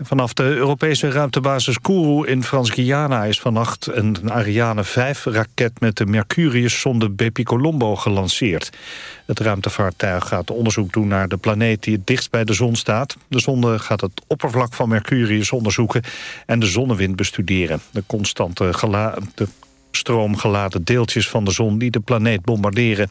Vanaf de Europese ruimtebasis Kourou in Frans-Guyana is vannacht een Ariane 5-raket met de Mercurius-zonde Bepicolombo gelanceerd. Het ruimtevaartuig gaat onderzoek doen naar de planeet die het dichtst bij de zon staat. De zonde gaat het oppervlak van Mercurius onderzoeken en de zonnewind bestuderen. De constante de stroomgeladen deeltjes van de zon die de planeet bombarderen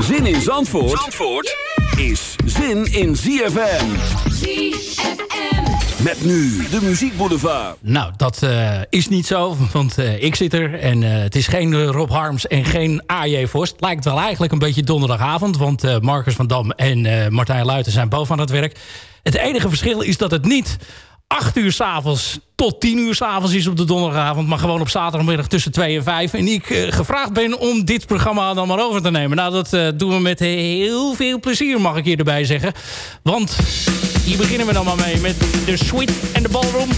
Zin in Zandvoort, Zandvoort is zin in ZFM. ZFM. Met nu de muziekboulevard. Nou, dat eh, is niet zo, want eh, ik zit er en eh, het is geen Rob Harms en geen AJ Vos. Het lijkt wel eigenlijk een beetje donderdagavond, want eh, Marcus van Dam en eh, Martijn Luiten zijn boven aan het werk. Het enige verschil is dat het niet 8 uur s'avonds tot 10 uur s'avonds is op de donderdagavond, maar gewoon op zaterdagmiddag tussen 2 en 5. En ik eh, gevraagd ben om dit programma dan maar over te nemen. Nou, dat eh, doen we met heel veel plezier, mag ik hier erbij zeggen. Want hier beginnen we dan maar mee met de Sweet en de Ballroom.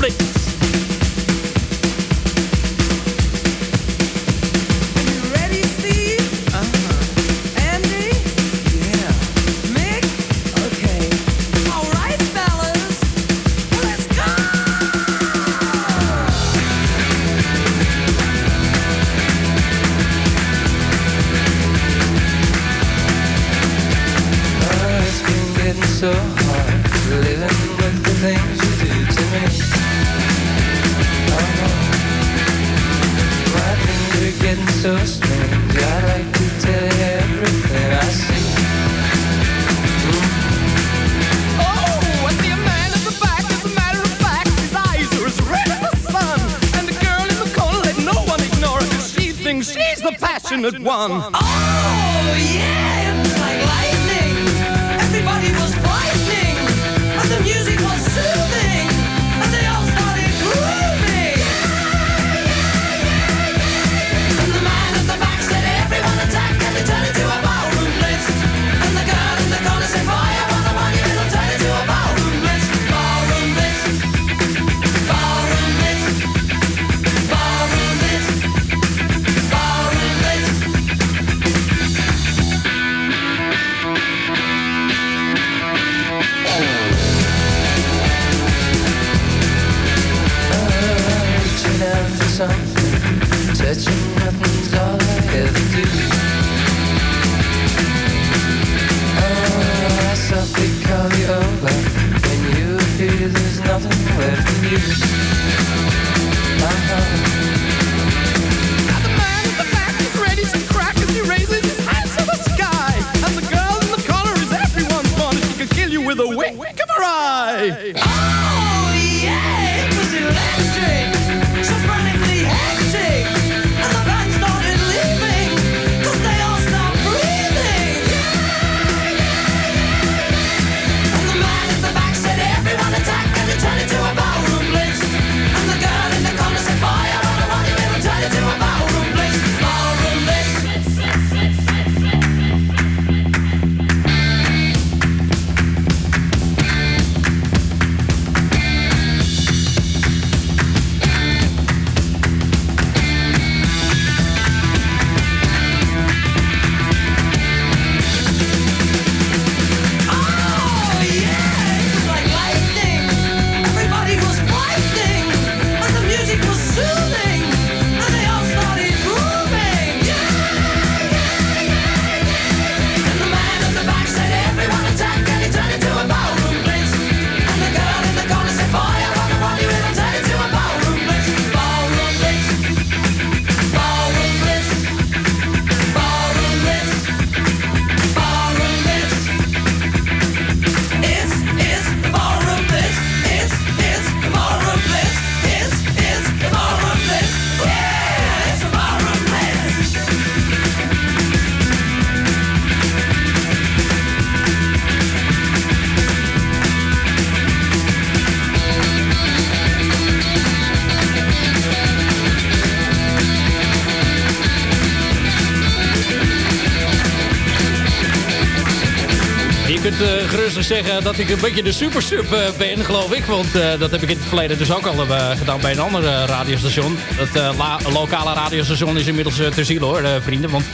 Kunt eh, gerust zeggen dat ik een beetje de supersub eh, ben, geloof ik. Want eh, dat heb ik in het verleden dus ook al gedaan bij een ander radiostation. Dat lokale radiostation is inmiddels uh, ter ziele hoor, vrienden. Want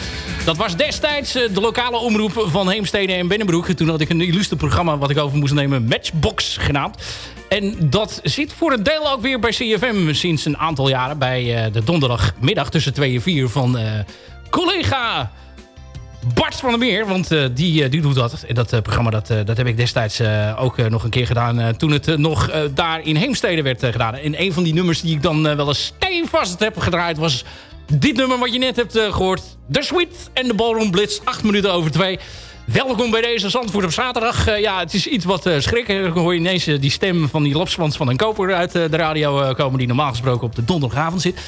dat was destijds de lokale omroep van Heemstede en Binnenbroek. Toen had ik een illustre programma wat ik over moest nemen, Matchbox genaamd. En dat zit voor een deel ook weer bij CFM sinds een aantal jaren. Bij de donderdagmiddag tussen 2 en 4 van collega Bart van der Meer, want eh, die, eh, die doet dat. En dat eh, programma dat, dat heb ik destijds ook nog een keer gedaan... toen het nog daar in Heemstede werd gedaan. En een van die nummers die ik dan wel eens stevast heb gedraaid... was dit nummer wat je net hebt eh, gehoord. The Sweet en de Ballroom Blitz, 8 minuten over 2. Welkom bij deze Zandvoort op zaterdag. Eh, ja, het is iets wat uh, schrikken. Dan hoor je ineens eh, die stem van die lapswans van een koper uit eh, de radio eh, komen... die normaal gesproken op de donderdagavond zit.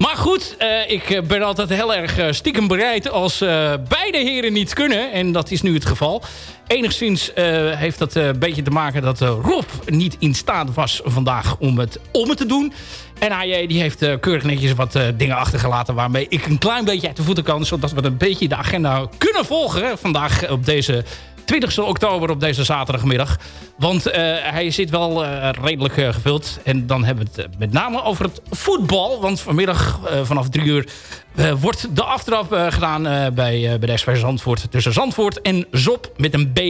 Maar goed, eh, ik eh, ben altijd heel erg eh, stiekem bereid als eh, beide heren niet kunnen. En dat is nu het geval. Enigszins eh, heeft dat eh, een beetje te maken dat eh, Rob niet in staat was vandaag om het, om te doen. En AJ die heeft keurig netjes wat dingen achtergelaten... waarmee ik een klein beetje uit de voeten kan... zodat we een beetje de agenda kunnen volgen. Vandaag op deze 20 oktober op deze zaterdagmiddag. Want eh, hij zit wel eh, redelijk eh, gevuld. En dan hebben we het met name over het voetbal. Want vanmiddag vanaf drie uur wordt de aftrap gedaan bij, bij de SV Zandvoort. Tussen Zandvoort en Zop met een B.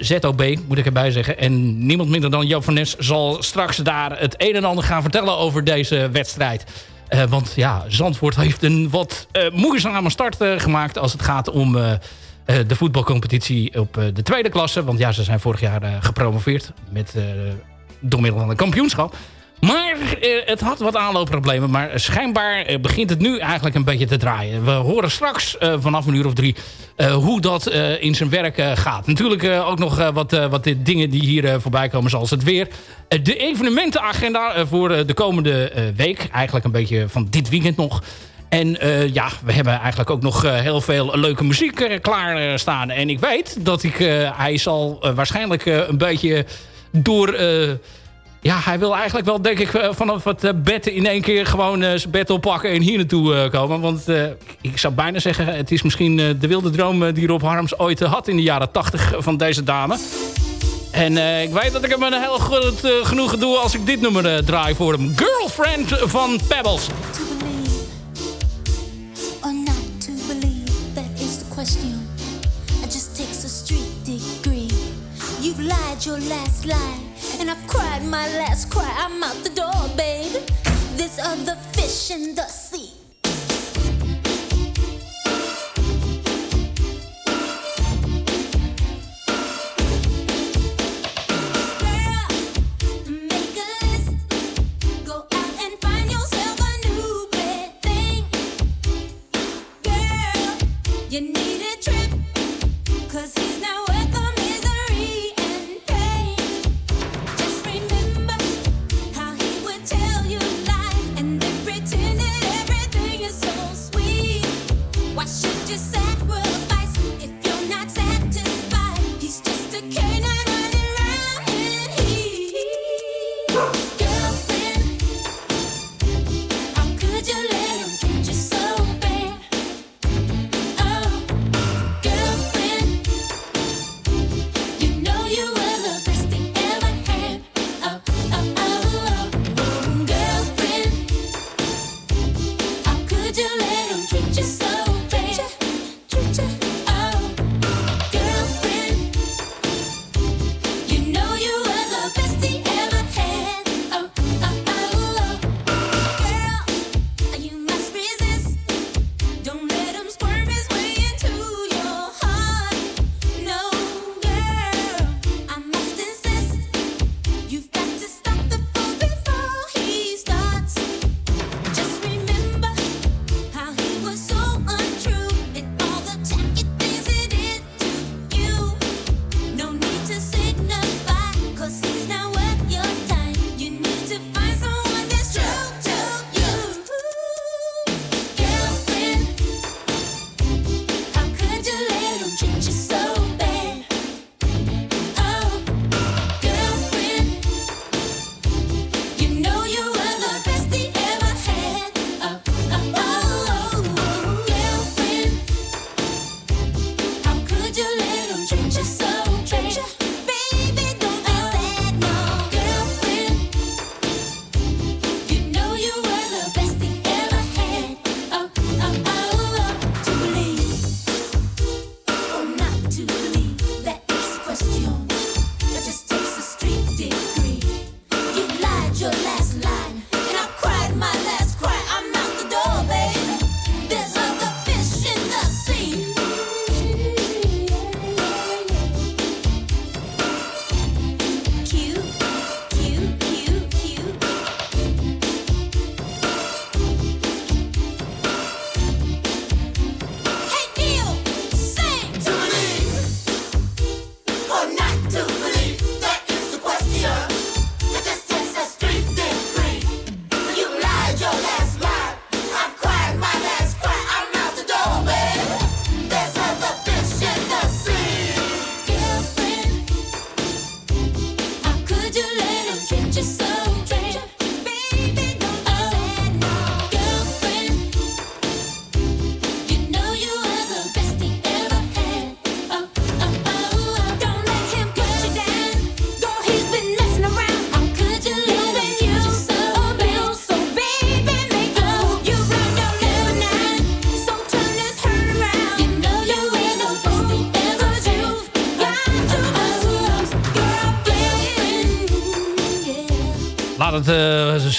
ZOB, moet ik erbij zeggen. En niemand minder dan Joop van zal straks daar het een en ander gaan vertellen over deze wedstrijd. Want ja, Zandvoort heeft een wat moeizame start gemaakt als het gaat om de voetbalcompetitie op eh, de tweede klasse. Want ja, ze zijn vorig jaar eh, gepromoveerd met, eh, door middel van een kampioenschap. Maar eh, het had wat aanloopproblemen. Maar schijnbaar eh, begint het nu eigenlijk een beetje te draaien. We horen straks eh, vanaf een uur of drie eh, hoe dat eh, in zijn werk eh, gaat. Natuurlijk eh, ook nog eh, wat, eh, wat dingen die hier eh, voorbij komen zoals het weer. Eh, de evenementenagenda eh, voor eh, de komende eh, week. Eigenlijk een beetje van dit weekend nog. En eh, ja, we hebben eigenlijk ook nog eh, heel veel leuke muziek eh, klaar staan. En ik weet dat ik, hij zal waarschijnlijk een beetje door... ja, hij wil eigenlijk wel, denk ik, vanaf het bed in één keer gewoon zijn bed oppakken en hier naartoe komen. Want ik zou bijna zeggen, het is misschien de wilde droom die Rob Harms ooit had in de jaren tachtig van deze dame. En ik weet dat ik hem een heel goed eh, genoegen doe als ik dit nummer draai voor hem. Girlfriend van Pebbles. Your last lie, and I've cried my last cry. I'm out the door, babe. This other fish in the sea. just say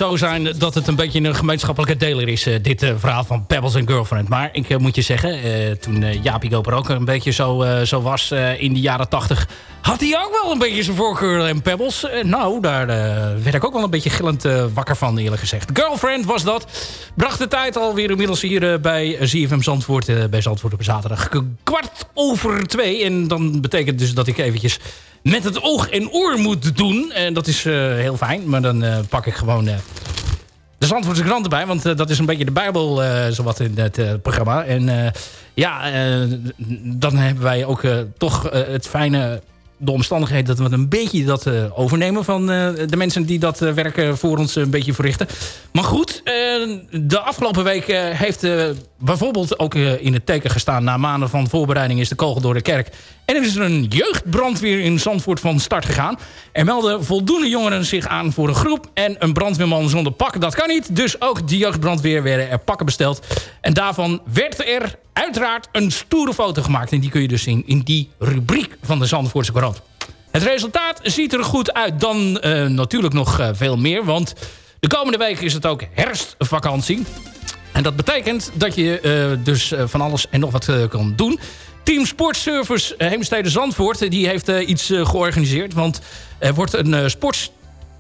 zo zijn dat het een beetje een gemeenschappelijke deler is. eh, dit eh, verhaal van Pebbles en Girlfriend. Maar ik eh, moet je zeggen, toen Jaapie Koper ook een beetje zo, zo was in de jaren tachtig... had hij ook wel een beetje zijn voorkeur en Pebbles. Nou, daar werd ik ook wel een beetje gillend wakker van eerlijk gezegd. Girlfriend was dat. Bracht de tijd alweer inmiddels hier bij ZFM Zandvoort. bij Zandvoort op zaterdag. Kwart over twee. En dan betekent dus dat ik eventjes met het oog en oor moet doen. En dat is eh, heel fijn. Maar dan eh, pak ik gewoon eh, de Zandvoortse krant erbij. Want eh, dat is een beetje de bijbel eh, zowat in het eh, programma. En eh, ja, eh, dan hebben wij ook eh, toch eh, het fijne... De omstandigheid dat we een beetje dat eh, overnemen van eh, de mensen die dat eh, werk eh, voor ons een beetje verrichten. Maar goed, eh, de afgelopen week eh, heeft eh, bijvoorbeeld ook eh, in het teken gestaan... na maanden van voorbereiding is de kogel door de kerk. En er is een jeugdbrandweer in Zandvoort van start gegaan. Er melden voldoende jongeren zich aan voor een groep... en een brandweerman zonder pak, dat kan niet. Dus ook de jeugdbrandweer werden er pakken besteld. En daarvan werd er uiteraard een stoere foto gemaakt. En die kun je dus zien in die rubriek van de Zandvoortse krant. Het resultaat ziet er goed uit. Dan eh, natuurlijk nog eh, veel meer, want... De komende week is het ook herfstvakantie. En dat betekent dat je eh, dus eh, van alles en nog wat eh, kan doen. Team Sportservice uh, Heemstede Zandvoort... die heeft iets georganiseerd. Want er wordt een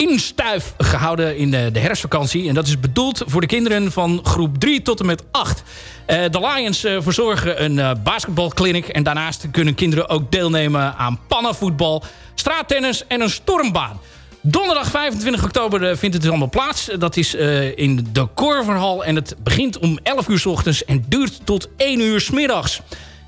sportinstuif gehouden in eh, de herfstvakantie. En dat is bedoeld voor de kinderen van groep 3 tot en met 8. Eh, de Lions verzorgen een eh, basketbalclinic. En daarnaast kunnen kinderen ook deelnemen aan pannenvoetbal... straattennis en een stormbaan. Donderdag 25 oktober eh, vindt het allemaal plaats. Dat is eh, in de Korverhal en het begint om 11 uur s ochtends en duurt tot 1 uur s middags.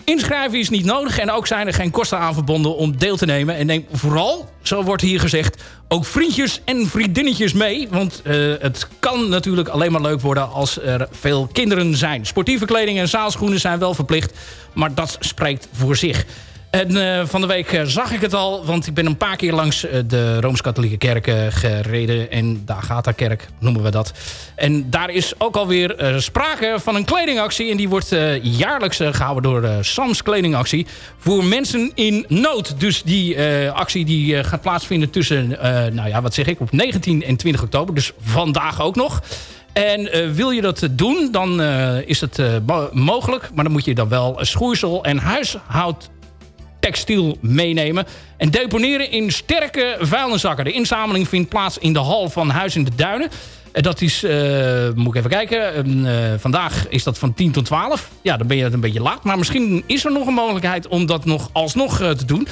Inschrijven is niet nodig en ook zijn er geen kosten aan verbonden om deel te nemen. En neem vooral, zo wordt hier gezegd, ook vriendjes en vriendinnetjes mee. Want eh, het kan natuurlijk alleen maar leuk worden als er veel kinderen zijn. Sportieve kleding en zaalschoenen zijn wel verplicht, maar dat spreekt voor zich. En eh, van de week eh, zag ik het al, want ik ben een paar keer langs eh, de Rooms-Katholieke Kerk gereden. En de Agatha-kerk noemen we dat. En daar is ook alweer sprake van een kledingactie. En die wordt jaarlijks eh, gehouden door Sams Kledingactie. Voor mensen in nood. Dus die actie die gaat plaatsvinden tussen, nou ja, wat zeg ik, op 19 en 20 oktober. Dus vandaag ook nog. En wil je dat doen, dan is het mo- mogelijk. Maar dan moet je dan wel schoeisel en huishoud textiel meenemen. En deponeren in sterke vuilniszakken. De inzameling vindt plaats in de hal van Huis in de Duinen. En Dat is, eh, moet ik even kijken. Ehm, eh, vandaag is dat van 10 tot 12. Ja, dan ben je het een beetje laat. Maar misschien is er nog een mogelijkheid om dat nog alsnog eh, te doen.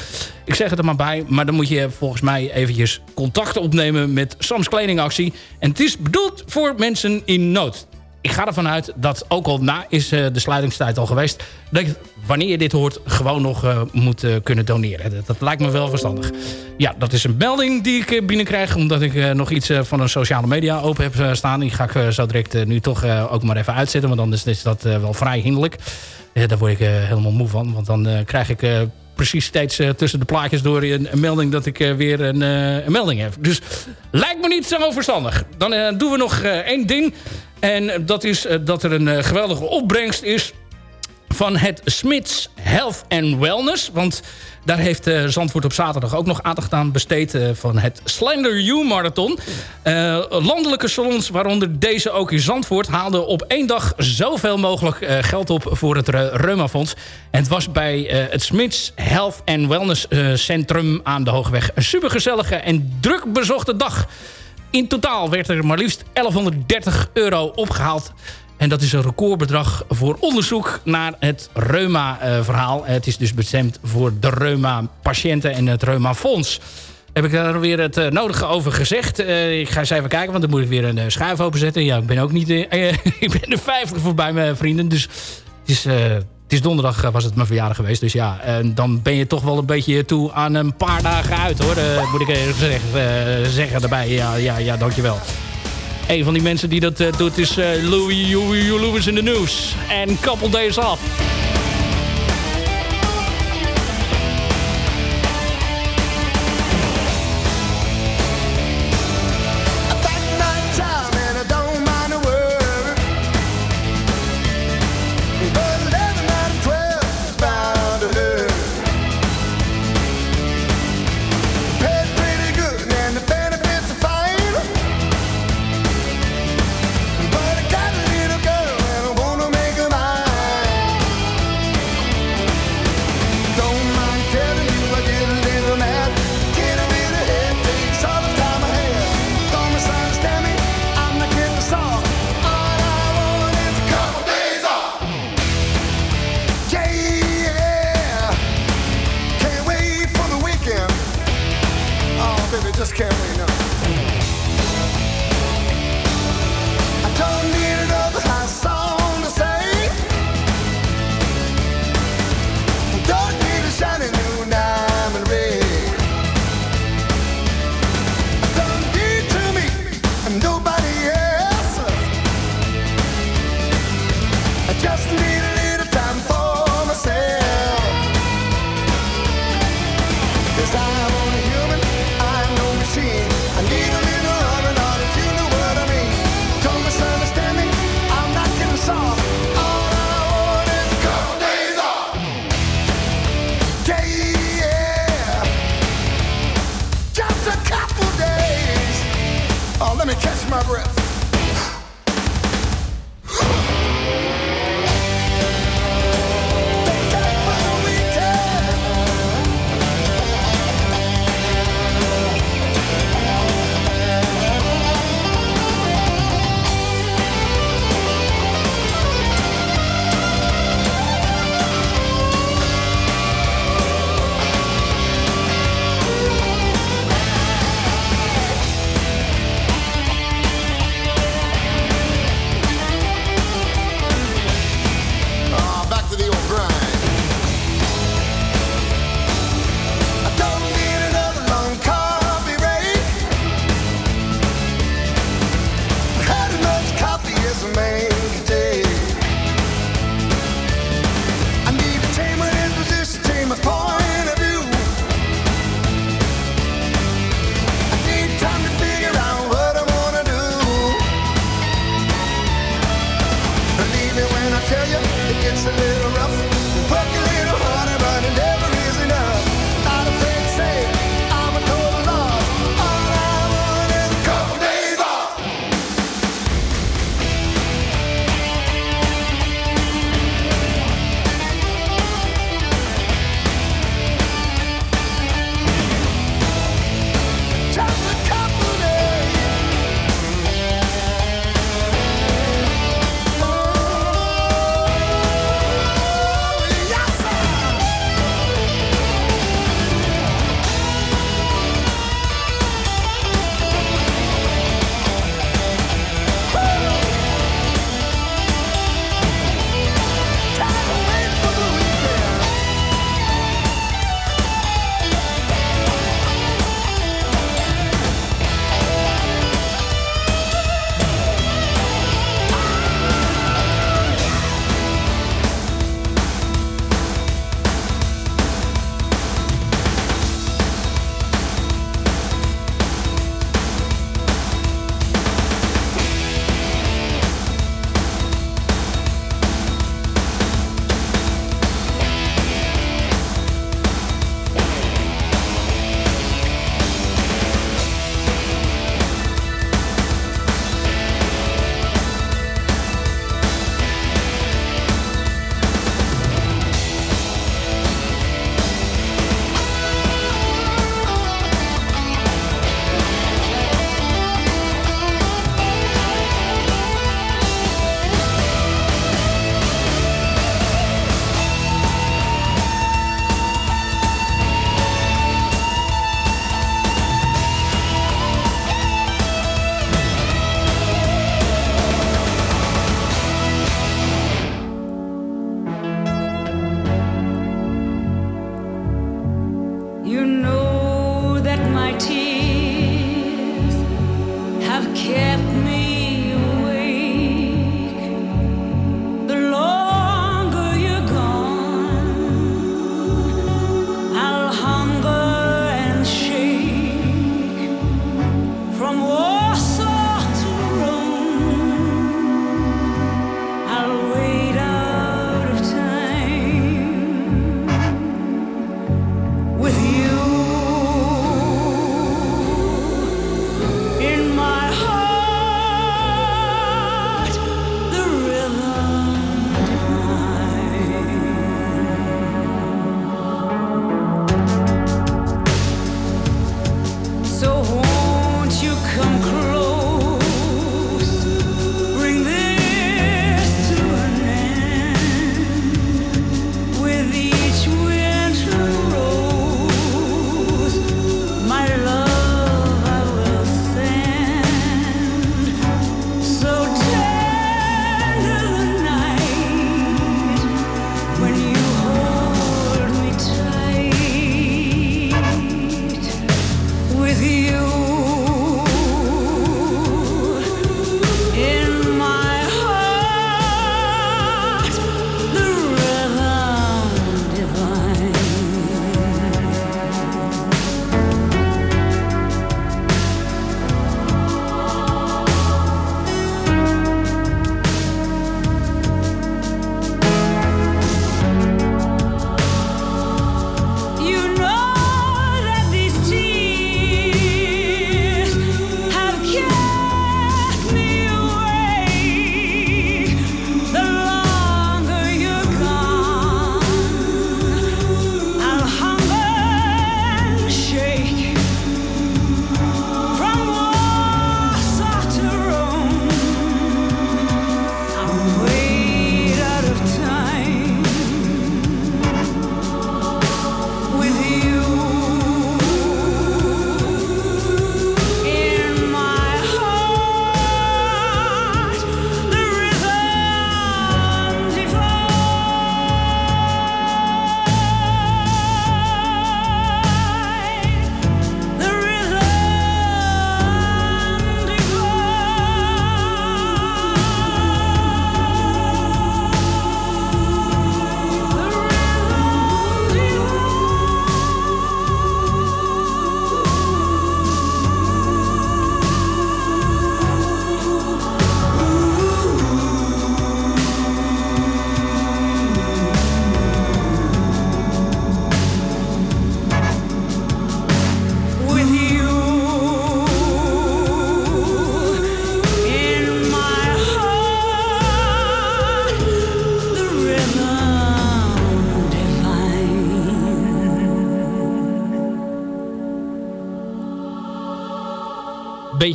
Ik zeg het er maar bij. Maar dan moet je volgens mij eventjes contact opnemen met Sams Kledingactie. En het is bedoeld voor mensen in nood ik ga ervan uit dat ook al na is eh, de sluitingstijd al geweest... dat je, wanneer je dit hoort gewoon nog eh, moet eh, kunnen doneren. Dat, lijkt me wel verstandig. Ja, dat is een melding die ik binnenkrijg... omdat ik nog iets van een sociale media open heb staan. Die ga ik zo direct nu toch ook maar even uitzetten... want anders is dat wel vrij hinderlijk. Daar word ik helemaal moe van. Want dan krijg ik... precies steeds tussen de plaatjes door een, melding dat ik weer een, een melding heb. Dus lijkt me niet zo verstandig. Dan doen we nog één ding. En dat is eh, dat er een eh, geweldige opbrengst is van het Smits Health and Wellness. Want daar heeft eh, Zandvoort op zaterdag ook nog aandacht aan besteed... eh, van het Slender U Marathon. Eh, landelijke salons, waaronder deze ook in Zandvoort... haalden op één dag zoveel mogelijk eh, geld op voor het Re- Reumafonds. En het was bij eh, het Smits Health and Wellness eh, Centrum aan de Hoogweg... een supergezellige en druk bezochte dag... In totaal werd er maar liefst 1130 euro opgehaald. En dat is een recordbedrag voor onderzoek naar het reuma-verhaal. Het is dus bestemd voor de reuma-patiënten en het reuma-fonds. Heb ik daar weer het eh, nodige over gezegd. Eh, ik ga eens even kijken, want dan moet ik weer een uh, schuif openzetten. Ja, ik ben ook niet... eh, ik ben de 50 voorbij, mijn vrienden. Dus het is... het is donderdag eh, was het mijn verjaardag geweest. Dus ja, en dan ben je toch wel een beetje toe aan een paar dagen uit hoor. Eh, moet ik even zeggen, eh, zeggen erbij. Ja, ja, ja, dankjewel. Een van die mensen die dat doet is Louis, Louis, Louis in de News. En kappel deze af.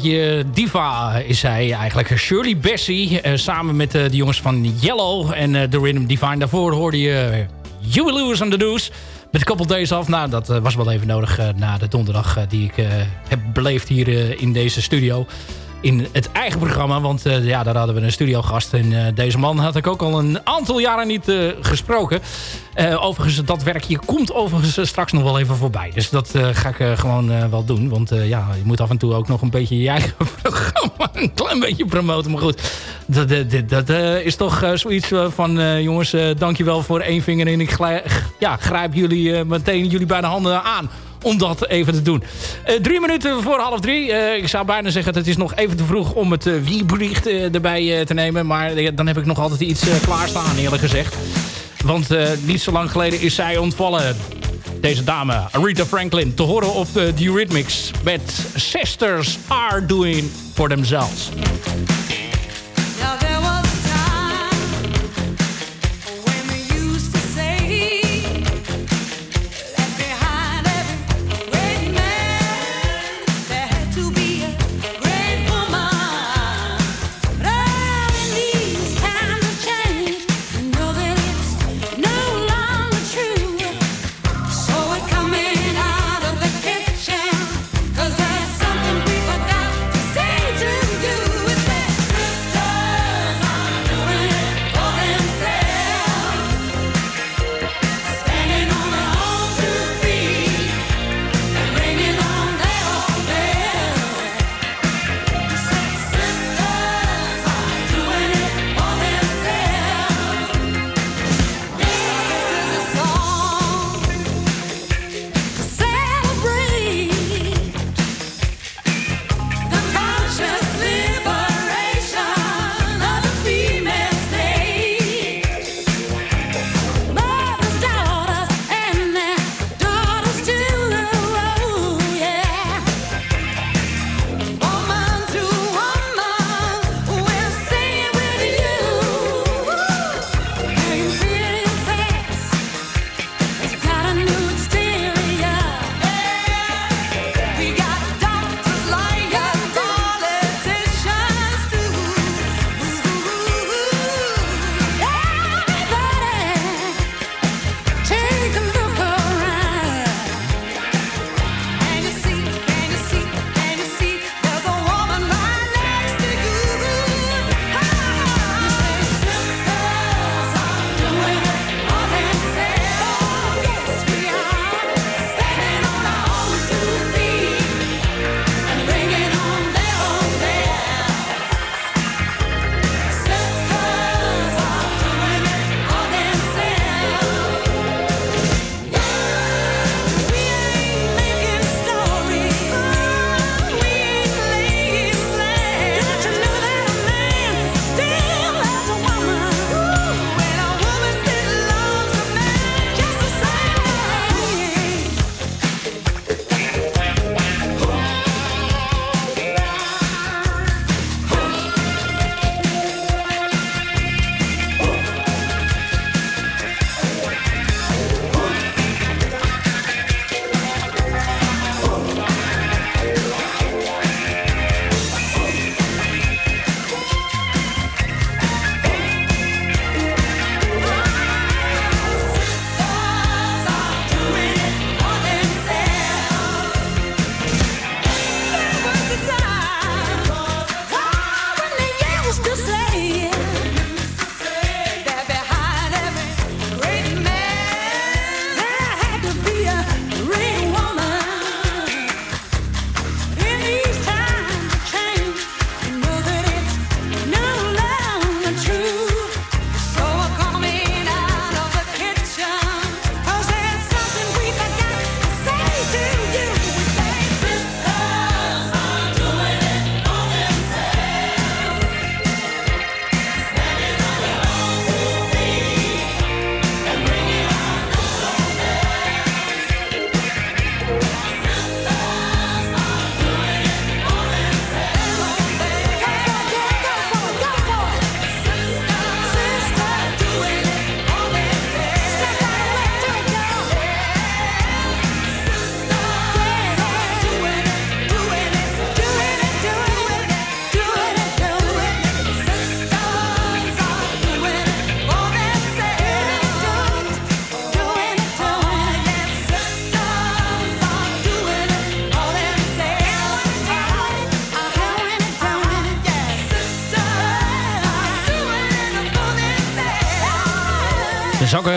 Beetje diva is zij eigenlijk. Shirley Bassey, eh, samen met eh, de jongens van Yellow en eh, The Rhythm Divine. Daarvoor hoorde je You Will Lose on the Deuce. Met een couple days af. Nou, dat was wel even nodig na de donderdag die ik heb beleefd hier in deze studio. In het eigen programma, want eh, ja, daar hadden we een studiogast. En eh, deze man had ik ook al een aantal jaren niet eh, gesproken. Overigens, dat werkje komt overigens straks nog wel even voorbij. Dus dat ga ik gewoon wel doen. Want ja, je moet af en toe ook nog een beetje je eigen programma een klein beetje promoten. Maar goed, dat, dat, is toch zoiets van... jongens, dankjewel voor één vinger. En ik ja, grijp jullie meteen jullie bij de handen aan om dat even te doen. Eh, drie minuten voor half drie. Eh, ik zou bijna zeggen, het is nog even te vroeg om het uh, wiebericht eh, erbij eh, te nemen. Maar eh, dan heb ik nog altijd iets eh, klaarstaan, eerlijk gezegd. Want eh, niet zo lang geleden is zij ontvallen. Deze dame, Aretha Franklin, te horen op de Eurythmics met Sisters Are Doing For Themselves.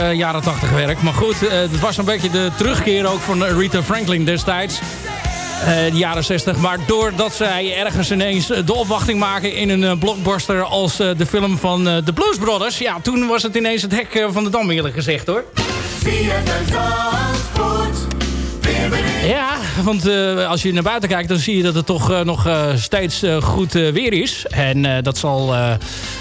Een jaren 80 werk. Maar goed, eh, het was een beetje de terugkeer ook van Rita Franklin destijds. Eh, de jaren 60. Maar doordat zij ergens ineens de opwachting maken in een eh, blockbuster als eh, de film van eh, de Blues Brothers. Ja, toen was het ineens het hek eh, van de dam eerlijk gezegd hoor. Ja, want eh, als je naar buiten kijkt, dan zie je dat het toch eh, nog eh, steeds goed weer is. En dat zal,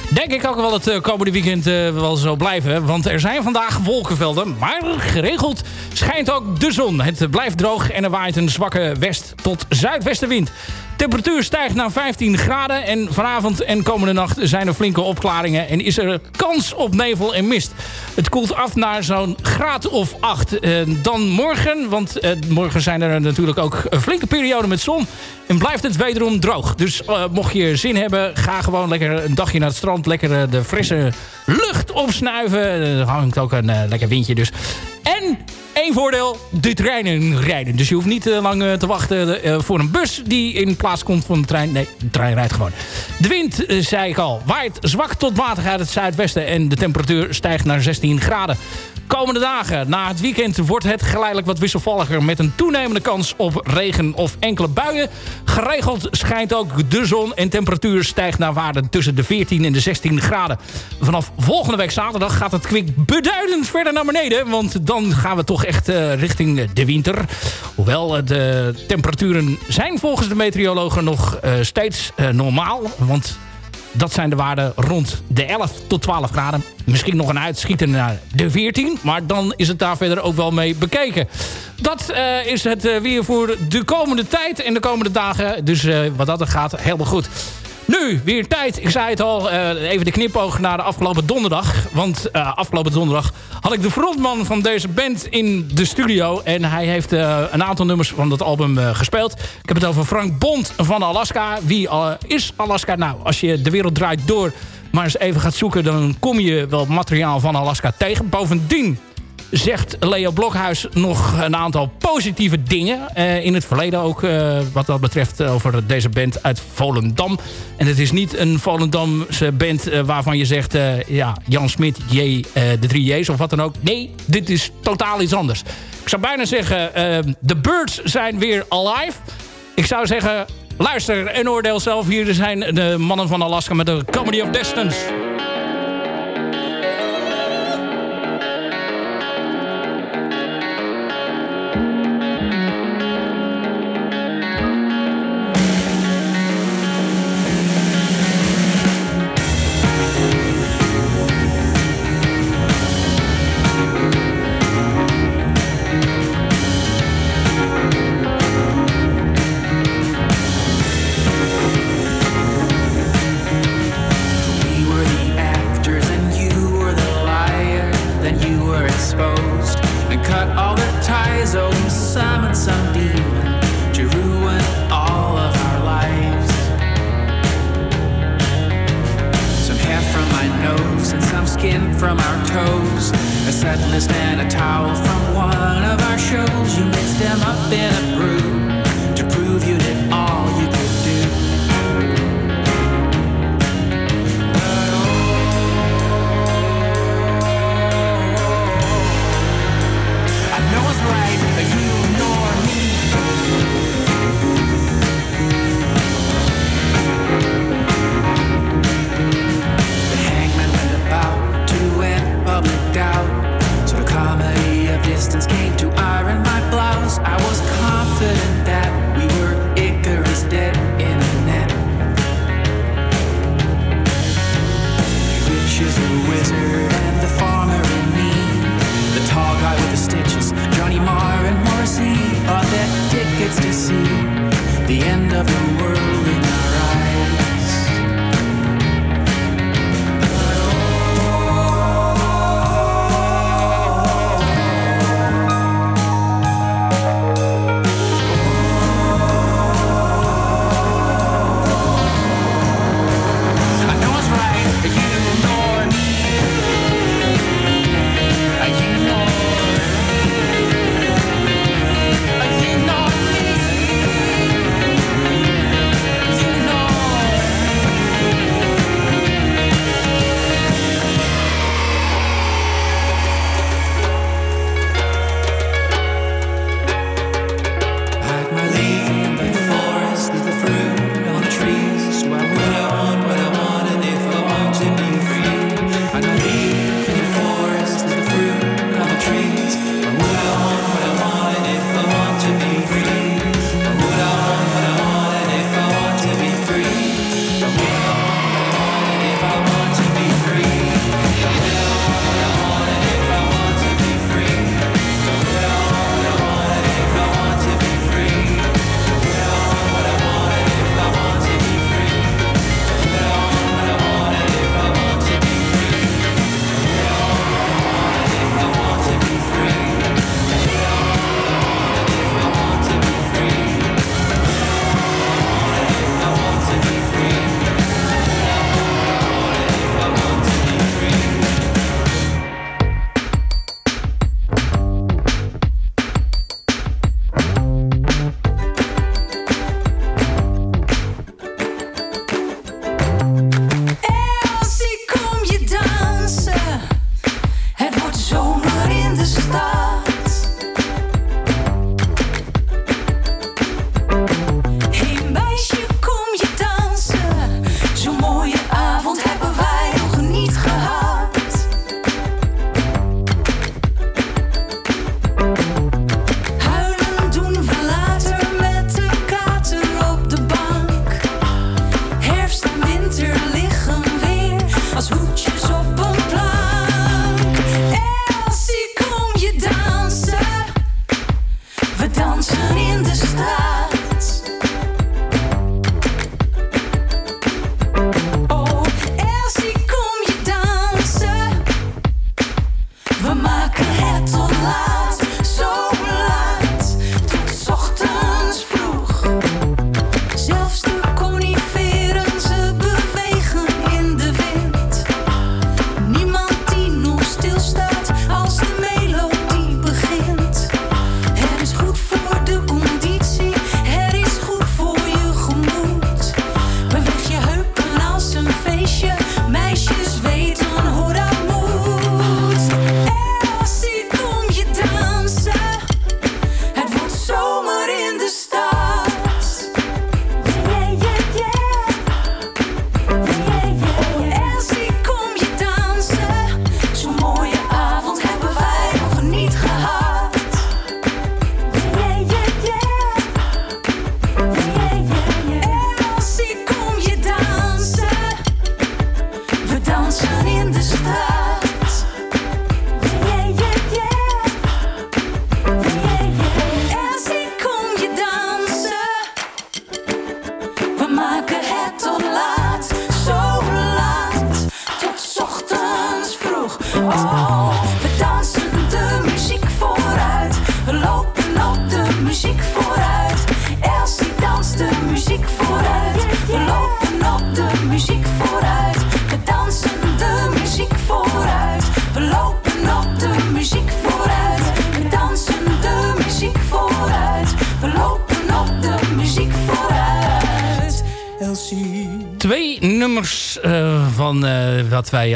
denk ik, ook wel het komende weekend wel zo blijven. Want er zijn vandaag wolkenvelden, maar geregeld schijnt ook de zon. Het blijft droog en er waait een zwakke west- tot zuidwestenwind. Temperatuur stijgt naar 15 graden en vanavond en komende nacht zijn er flinke opklaringen en is er kans op nevel en mist. Het koelt af naar zo'n graad of 8. Eh, dan morgen, want eh, morgen zijn er natuurlijk ook een flinke periode met zon en blijft het wederom droog. Dus eh, mocht je zin hebben, ga gewoon lekker een dagje naar het strand, lekker de frisse lucht opsnuiven. Er hangt ook een eh, lekker windje dus. En één voordeel, de treinen rijden. Dus je hoeft niet eh, lang eh, te wachten voor een bus die in plaats komt van de trein. Nee, de trein rijdt gewoon. De wind, zei ik al, waait zwak tot matig uit het zuidwesten... en de temperatuur stijgt naar 16 graden. Komende dagen, na het weekend, wordt het geleidelijk wat wisselvalliger... met een toenemende kans op regen of enkele buien. Geregeld schijnt ook de zon en temperatuur stijgt naar waarden tussen de 14 en de 16 graden. Vanaf volgende week zaterdag gaat het kwik beduidend verder naar beneden... want dan gaan we toch echt eh, richting de winter. Hoewel eh, de temperaturen zijn volgens de meteorologen nog eh, steeds normaal... want dat zijn de waarden rond de 11 tot 12 graden. Misschien nog een uitschieter naar de 14. Maar dan is het daar verder ook wel mee bekeken. Dat eh, is het eh, weer voor de komende tijd en de komende dagen. Dus eh, wat dat er gaat, helemaal goed. Nu, weer tijd. Ik zei het al, eh, even de knipoog naar de afgelopen donderdag. Want eh, afgelopen donderdag had ik de frontman van deze band in de studio. En hij heeft eh, een aantal nummers van dat album gespeeld. Ik heb het over Frank Bond van Alaska. Wie is Alaska? Nou, als je de wereld draait door... maar eens even gaat zoeken... dan kom je wel materiaal van Alaska tegen. Bovendien zegt Leo Blokhuis nog een aantal positieve dingen. Eh, in het verleden ook eh, wat dat betreft over deze band uit Volendam. En het is niet een Volendamse band eh, waarvan je zegt... eh, ja, Jan Smit, J, eh, de drie J's of wat dan ook. Nee, dit is totaal iets anders. Ik zou bijna zeggen, eh, de Birds zijn weer alive. Ik zou zeggen, luister en oordeel zelf. Hier zijn de mannen van Alaska met de Comedy of Distance.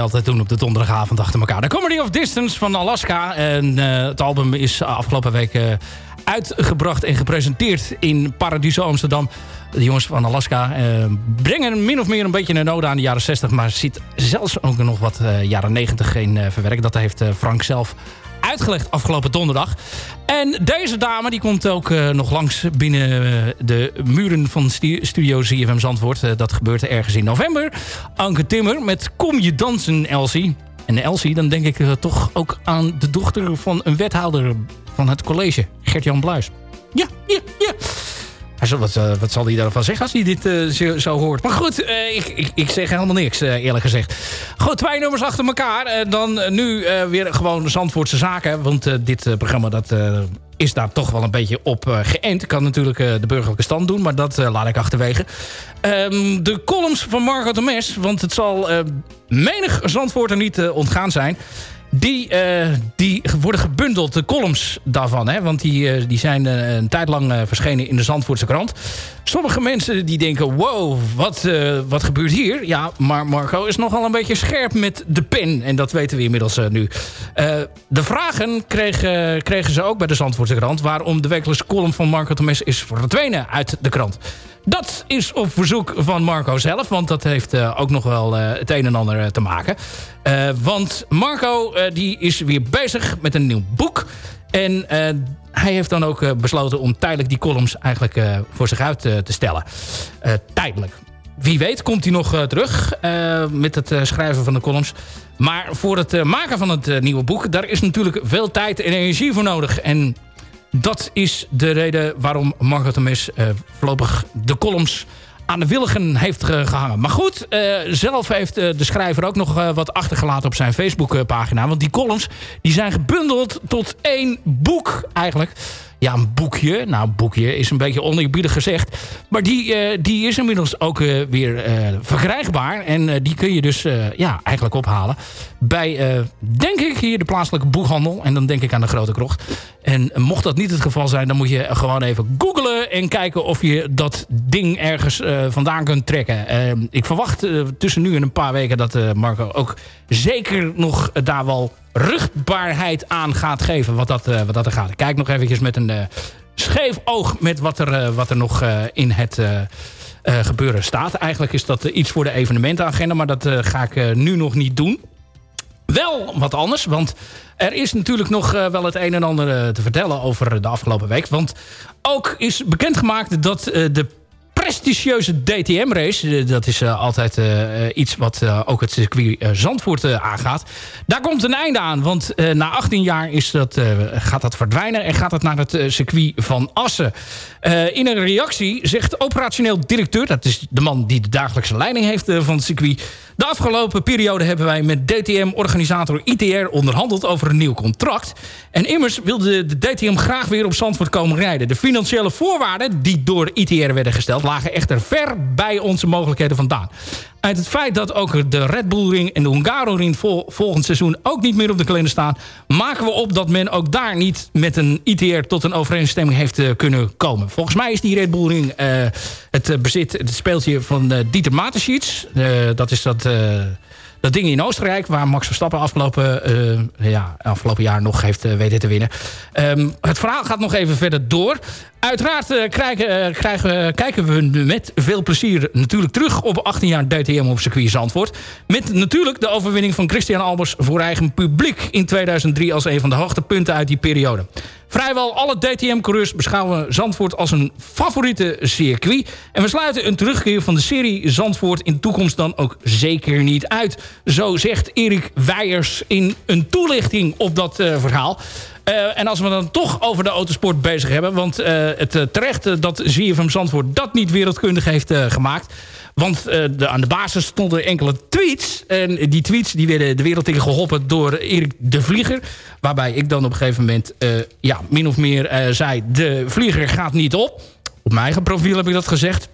Altijd doen op de donderdagavond achter elkaar. The Comedy of Distance van Alaska. En eh, het album is afgelopen week eh, uitgebracht en gepresenteerd in Paradiso Amsterdam. De jongens van Alaska eh, brengen min of meer een beetje een ode aan de jaren 60... maar zit zelfs ook nog wat jaren 90 in verwerkt. Dat heeft Frank zelf uitgelegd afgelopen donderdag. En deze dame die komt ook eh, nog langs binnen eh, de muren van stu- studio ZFM Zandvoort. Eh, dat gebeurt ergens in november. Anke Timmer met Kom je dansen Elsie. En Elsie, dan denk ik toch ook aan de dochter van een wethouder van het college. Gert-Jan Bluis. Ja, ja, ja. Eh, wat zal hij daarvan zeggen als hij dit eh, zo, hoort? Maar goed, eh, ik, ik, ik zeg helemaal niks, eerlijk gezegd. Goed, twee nummers achter elkaar. Dan nu weer gewoon Zandvoortse zaken. Want dit programma dat, is daar toch wel een beetje op geënt. Kan natuurlijk de burgerlijke stand doen, maar dat laat ik achterwege. Ehm, de columns van Margot de Mes, want het zal menig Zandvoorter niet eh, ontgaan zijn... Die, eh, die worden gebundeld, de columns daarvan. Hè? Want die, eh, die zijn eh, een tijd lang verschenen in de Zandvoortse krant. Sommige mensen die denken, wow, wat, wat gebeurt hier? Ja, maar Marco is nogal een beetje scherp met de pen. En dat weten we inmiddels nu. De vragen kregen, kregen ze ook bij de Zandvoortse krant... waarom de wekelijkse column van Marco Temes is verdwenen uit de krant. Dat is op verzoek van Marco zelf, want dat heeft eh, ook nog wel eh, het een en ander eh, te maken. Want Marco die is weer bezig met een nieuw boek. En hij heeft dan ook besloten om tijdelijk die columns eigenlijk voor zich uit te stellen. Tijdelijk. Wie weet komt hij nog terug met het schrijven van de columns. Maar voor het maken van het nieuwe boek... daar is natuurlijk veel tijd en energie voor nodig. En dat is de reden waarom Margot de Mes eh, voorlopig de columns aan de willigen heeft ge- gehangen. Maar goed, eh, zelf heeft eh, de schrijver ook nog wat achtergelaten op zijn Facebookpagina. Want die columns die zijn gebundeld tot één boek eigenlijk. Ja, een boekje. Nou, boekje is een beetje oneerbiedig gezegd. Maar die, eh, die is inmiddels ook eh, weer eh, verkrijgbaar. En die kun je dus ja, eigenlijk ophalen. Bij, denk ik, hier de plaatselijke boekhandel. En dan denk ik aan de Grote Krocht. En mocht dat niet het geval zijn, dan moet je gewoon even googlen... en kijken of je dat ding ergens vandaan kunt trekken. Eh, ik verwacht tussen nu en een paar weken dat Marco ook zeker nog daar wel ruchtbaarheid aan gaat geven... wat dat, eh, wat dat er gaat. Ik kijk nog eventjes met een eh, scheef oog met wat er, eh, wat er nog in het... gebeuren staat. Eigenlijk is dat iets voor de evenementenagenda, maar dat ga ik nu nog niet doen. Wel wat anders, want er is natuurlijk nog wel het een en ander te vertellen over de afgelopen week. Want ook is bekendgemaakt dat de prestigieuze DTM-race... eh, dat is eh, altijd eh, iets wat ook het circuit Zandvoort aangaat. Daar komt een einde aan, want na 18 jaar is dat, gaat dat verdwijnen... en gaat het naar het circuit van Assen. In een reactie zegt operationeel directeur... dat is de man die de dagelijkse leiding heeft van het circuit... De afgelopen periode hebben wij met DTM-organisator ITR onderhandeld over een nieuw contract. En immers wilde de DTM graag weer op Zandvoort komen rijden. De financiële voorwaarden die door ITR werden gesteld... lagen echter ver bij onze mogelijkheden vandaan. Uit het feit dat ook de Red Bull Ring en de Hungaro-ring vol- volgend seizoen ook niet meer op de kalender staan... maken we op dat men ook daar niet met een ITR tot een overeenstemming heeft eh, kunnen komen. Volgens mij is die Red Bull Ring eh, het eh, bezit, het speeltje van Dieter Mateschitz. Dat is dat... dat ding in Oostenrijk, waar Max Verstappen afgelopen, eh, ja, afgelopen jaar nog heeft eh, weten te winnen. Ehm, het verhaal gaat nog even verder door. Uiteraard eh, krijgen, krijgen, kijken we met veel plezier natuurlijk terug op 18 jaar DTM op circuit Zandvoort. Met natuurlijk de overwinning van Christian Albers voor eigen publiek in 2003 als een van de hoogtepunten uit die periode. Vrijwel alle DTM-coureurs beschouwen Zandvoort als een favoriete circuit. En we sluiten een terugkeer van de serie Zandvoort in de toekomst dan ook zeker niet uit. Zo zegt Erik Weijers in een toelichting op dat eh, verhaal. Eh, en als we dan toch over de autosport bezig hebben... want eh, het terecht dat ZFM Zandvoort dat niet wereldkundig heeft gemaakt... Want eh, de, aan de basis stonden enkele tweets. En die tweets die werden de wereld in geholpen door Erik de Vlieger. Waarbij ik dan op een gegeven moment eh, ja, min of meer eh, zei... de Vlieger gaat niet op. Op mijn eigen profiel heb ik dat gezegd.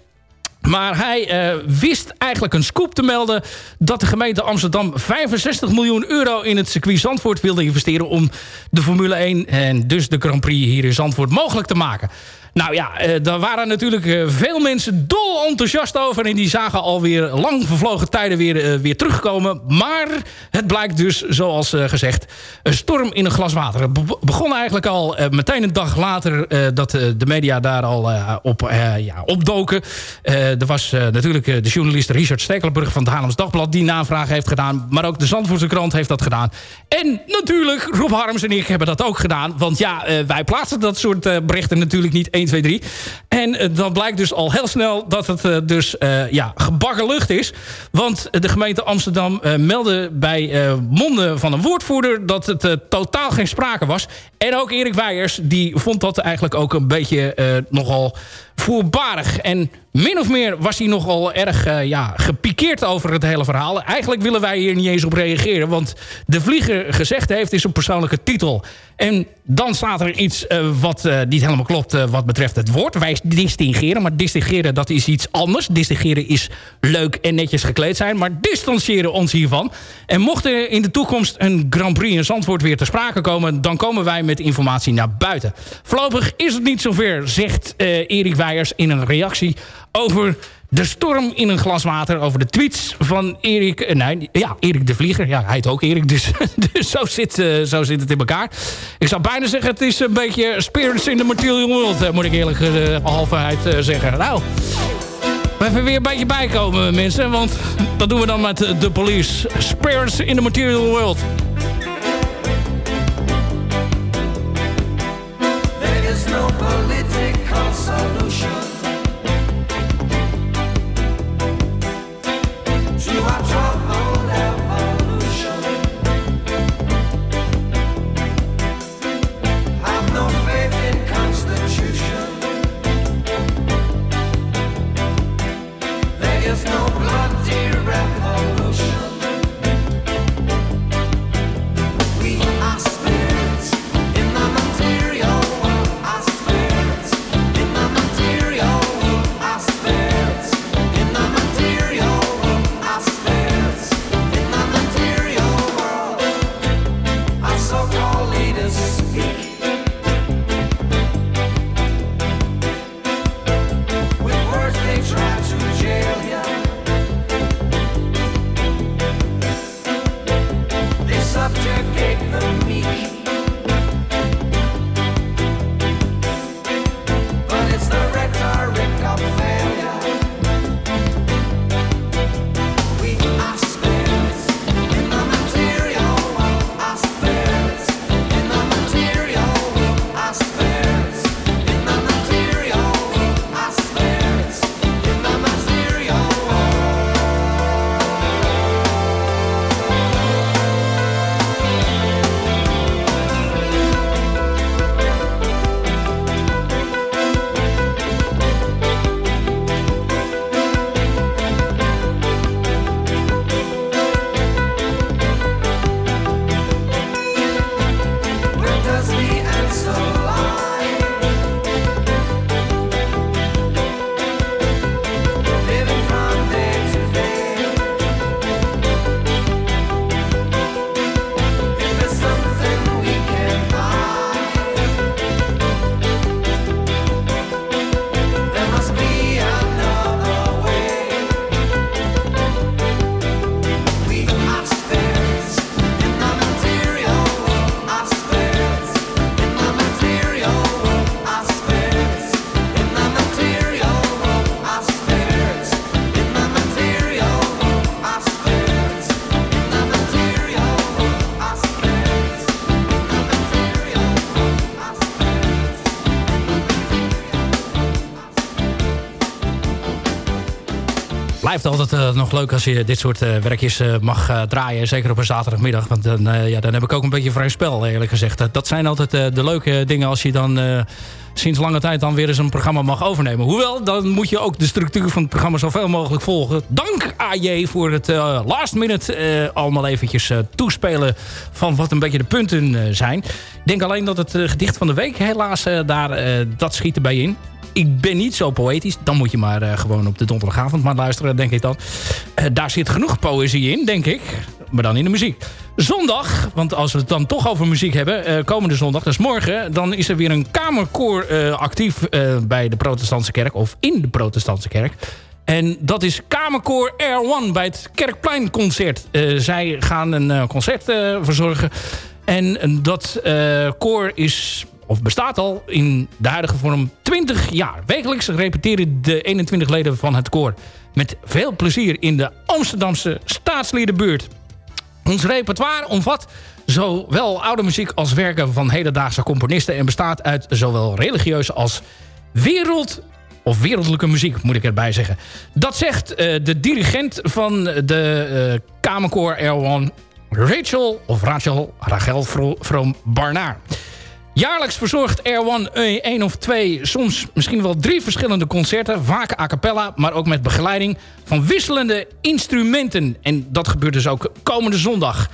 Maar hij wist eigenlijk een scoop te melden... dat de gemeente Amsterdam 65 miljoen euro in het circuit Zandvoort wilde investeren... om de Formule 1 en dus de Grand Prix hier in Zandvoort mogelijk te maken. Nou ja, eh, daar waren natuurlijk eh, veel mensen dol enthousiast over... en die zagen alweer lang vervlogen tijden weer, eh, weer terugkomen. Maar het blijkt dus, zoals gezegd, een storm in een glas water. Het be- begon eigenlijk al meteen een dag later... dat de media daar al op ja, opdoken. Er was natuurlijk de journalist Richard Stekelenburg van het Haarlems Dagblad... die navraag heeft gedaan, maar ook de Zandvoortse krant heeft dat gedaan. En natuurlijk, Rob Harms en ik hebben dat ook gedaan. Want ja, wij plaatsen dat soort berichten natuurlijk niet 1, 2, 3. En eh, dan blijkt dus al heel snel dat het eh, dus eh, ja, gebakken lucht is. Want de gemeente Amsterdam meldde bij monden van een woordvoerder... dat het totaal geen sprake was. En ook Erik Weijers, die vond dat eigenlijk ook een beetje nogal voorbarig. En min of meer was hij nogal erg eh, ja, gepikeerd over het hele verhaal. Eigenlijk willen wij hier niet eens op reageren. Want de vlieger gezegd heeft is een persoonlijke titel. En dan staat er iets eh, wat eh, niet helemaal klopt wat betreft het woord. Wij distingeren, maar distingeren dat is iets anders. Distingeren is leuk en netjes gekleed zijn. Maar distancieren ons hiervan. En mocht er in de toekomst een Grand Prix in Zandvoort weer ter sprake komen... dan komen wij met informatie naar buiten. Voorlopig is het niet zover, zegt Erik In een reactie... over de storm in een glas water. Over de tweets van Erik... eh, nee, ja, Erik de Vlieger. Ja, hij heet ook Erik, dus, dus zo, zit, eh, zo zit het in elkaar. Ik zou bijna zeggen, het is een beetje spirits in the material world... eh, moet ik eerlijk uh, halverheid eh, zeggen. Nou... Even weer een beetje bijkomen, mensen. Want dat doen we dan met de police. Spirits in the material world. Blijft altijd eh, nog leuk als je dit soort eh, werkjes eh, mag draaien. Zeker op een zaterdagmiddag. Want dan, ja, dan heb ik ook een beetje vrij spel, eerlijk gezegd. Dat, zijn altijd de leuke dingen als je dan sinds lange tijd dan weer eens een programma mag overnemen. Hoewel, dan moet je ook de structuur van het programma zoveel mogelijk volgen. Dank AJ voor het last minute allemaal eventjes toespelen van wat een beetje de punten zijn. Denk alleen dat het eh, gedicht van de week helaas eh, daar, eh, dat schiet erbij in ik ben niet zo poëtisch. Dan moet je maar gewoon op de donderdagavond maar luisteren, denk ik dan. Daar zit genoeg poëzie in, denk ik. Maar dan in de muziek. Zondag, want als we het dan toch over muziek hebben... komende zondag, dus morgen... dan is er weer een kamerkoor actief bij de protestantse kerk... of in de protestantse kerk. En dat is Kamerkoor R1 bij het Kerkpleinconcert. Eh zij gaan een concert verzorgen. En dat eh, koor is of bestaat al in de huidige vorm 20 jaar. Wekelijks repeteren de 21 leden van het koor met veel plezier in de Amsterdamse staatsliedenbuurt. Ons repertoire omvat zowel oude muziek als werken van hedendaagse componisten... en bestaat uit zowel religieuze als wereld of wereldlijke muziek, moet ik erbij zeggen. Dat zegt eh, de dirigent van de eh Kamerkoor R1, Rachel, of Rachel, Rachel Vroom Barnaar. Jaarlijks verzorgt R1 één of twee, soms misschien wel drie verschillende concerten. Vaak a cappella, maar ook met begeleiding van wisselende instrumenten. En dat gebeurt dus ook komende zondag.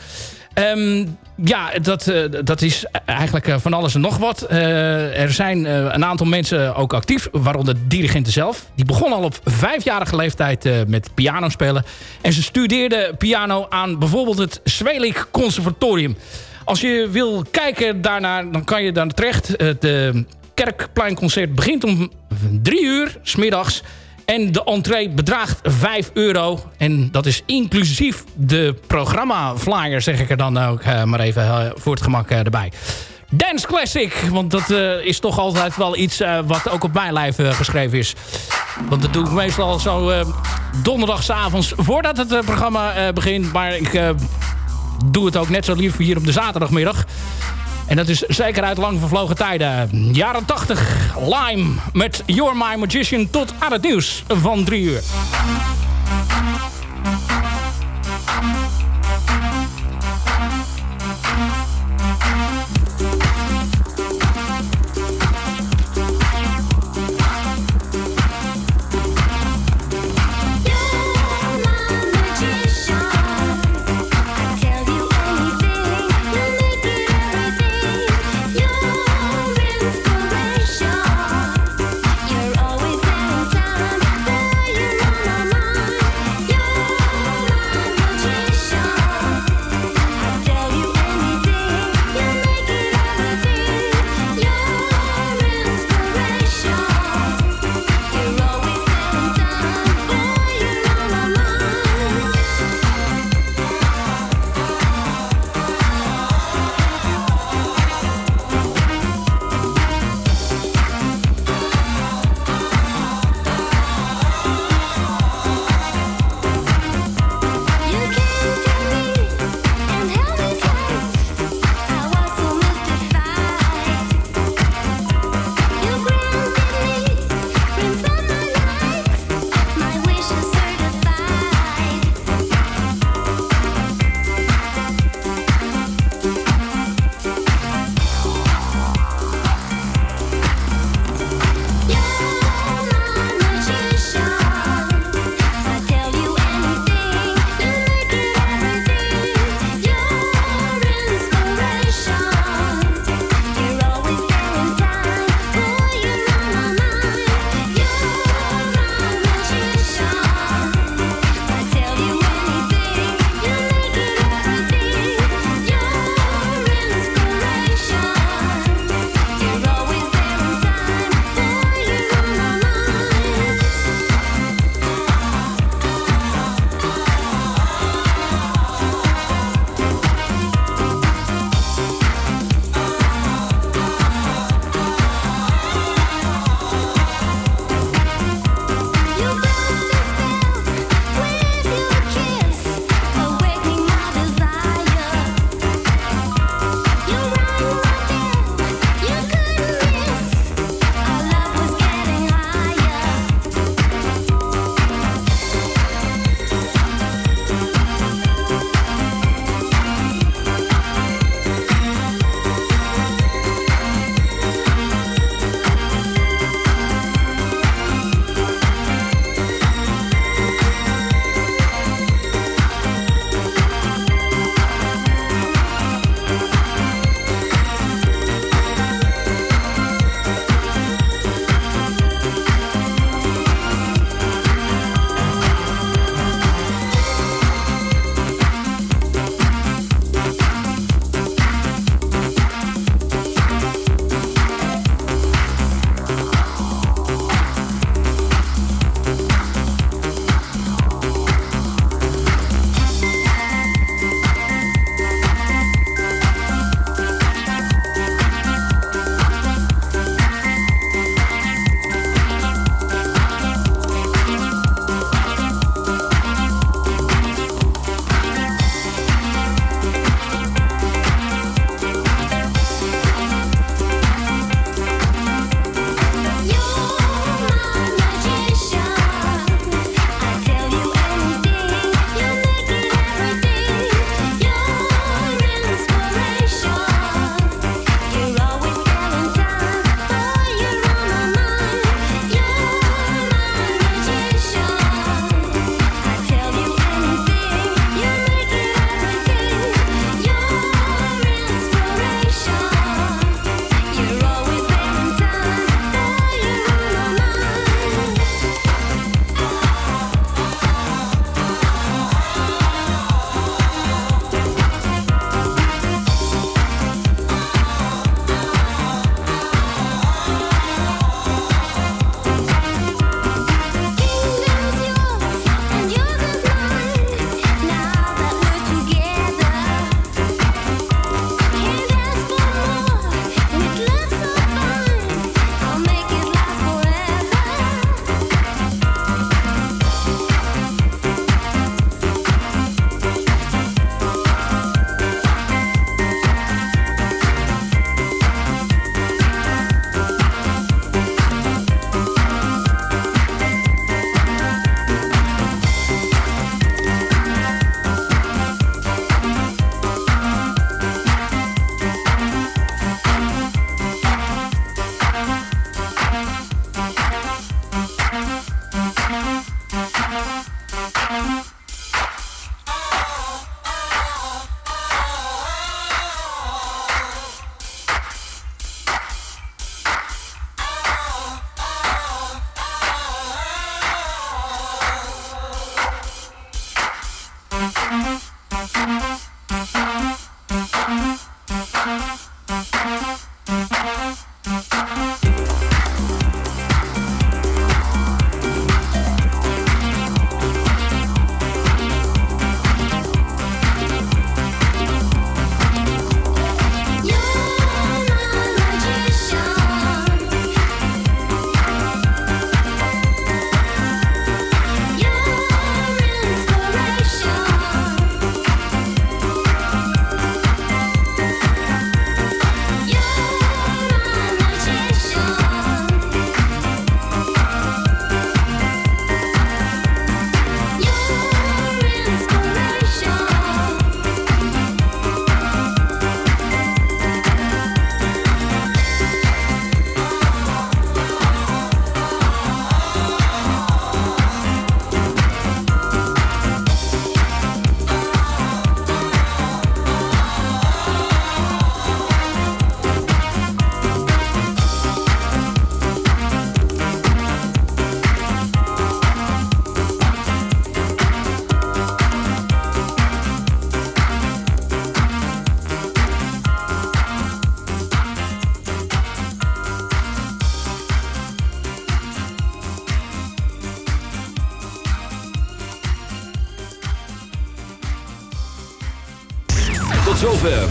Ehm, ja, dat, eh, dat is eigenlijk eh, van alles en nog wat. Eh, er zijn een aantal mensen ook actief, waaronder de dirigenten zelf. Die begon al op vijfjarige leeftijd met piano spelen. En ze studeerde piano aan bijvoorbeeld het Zwelik Conservatorium. Als je wil kijken daarnaar, dan kan je daar terecht. Het Kerkpleinconcert begint om drie uur, smiddags. En de entree bedraagt 5 euro. En dat is inclusief de programma-flyer, zeg ik er dan ook eh, maar even eh, voor het gemak eh, erbij. Dance Classic, want dat is toch altijd wel iets wat ook op mijn lijf geschreven is. Want dat doe ik meestal zo donderdagavonds voordat het programma begint. Maar ik doe het ook net zo lief hier op de zaterdagmiddag. En dat is zeker uit lang vervlogen tijden. Jaren 80, Lime met You're My Magician tot aan het nieuws van drie uur.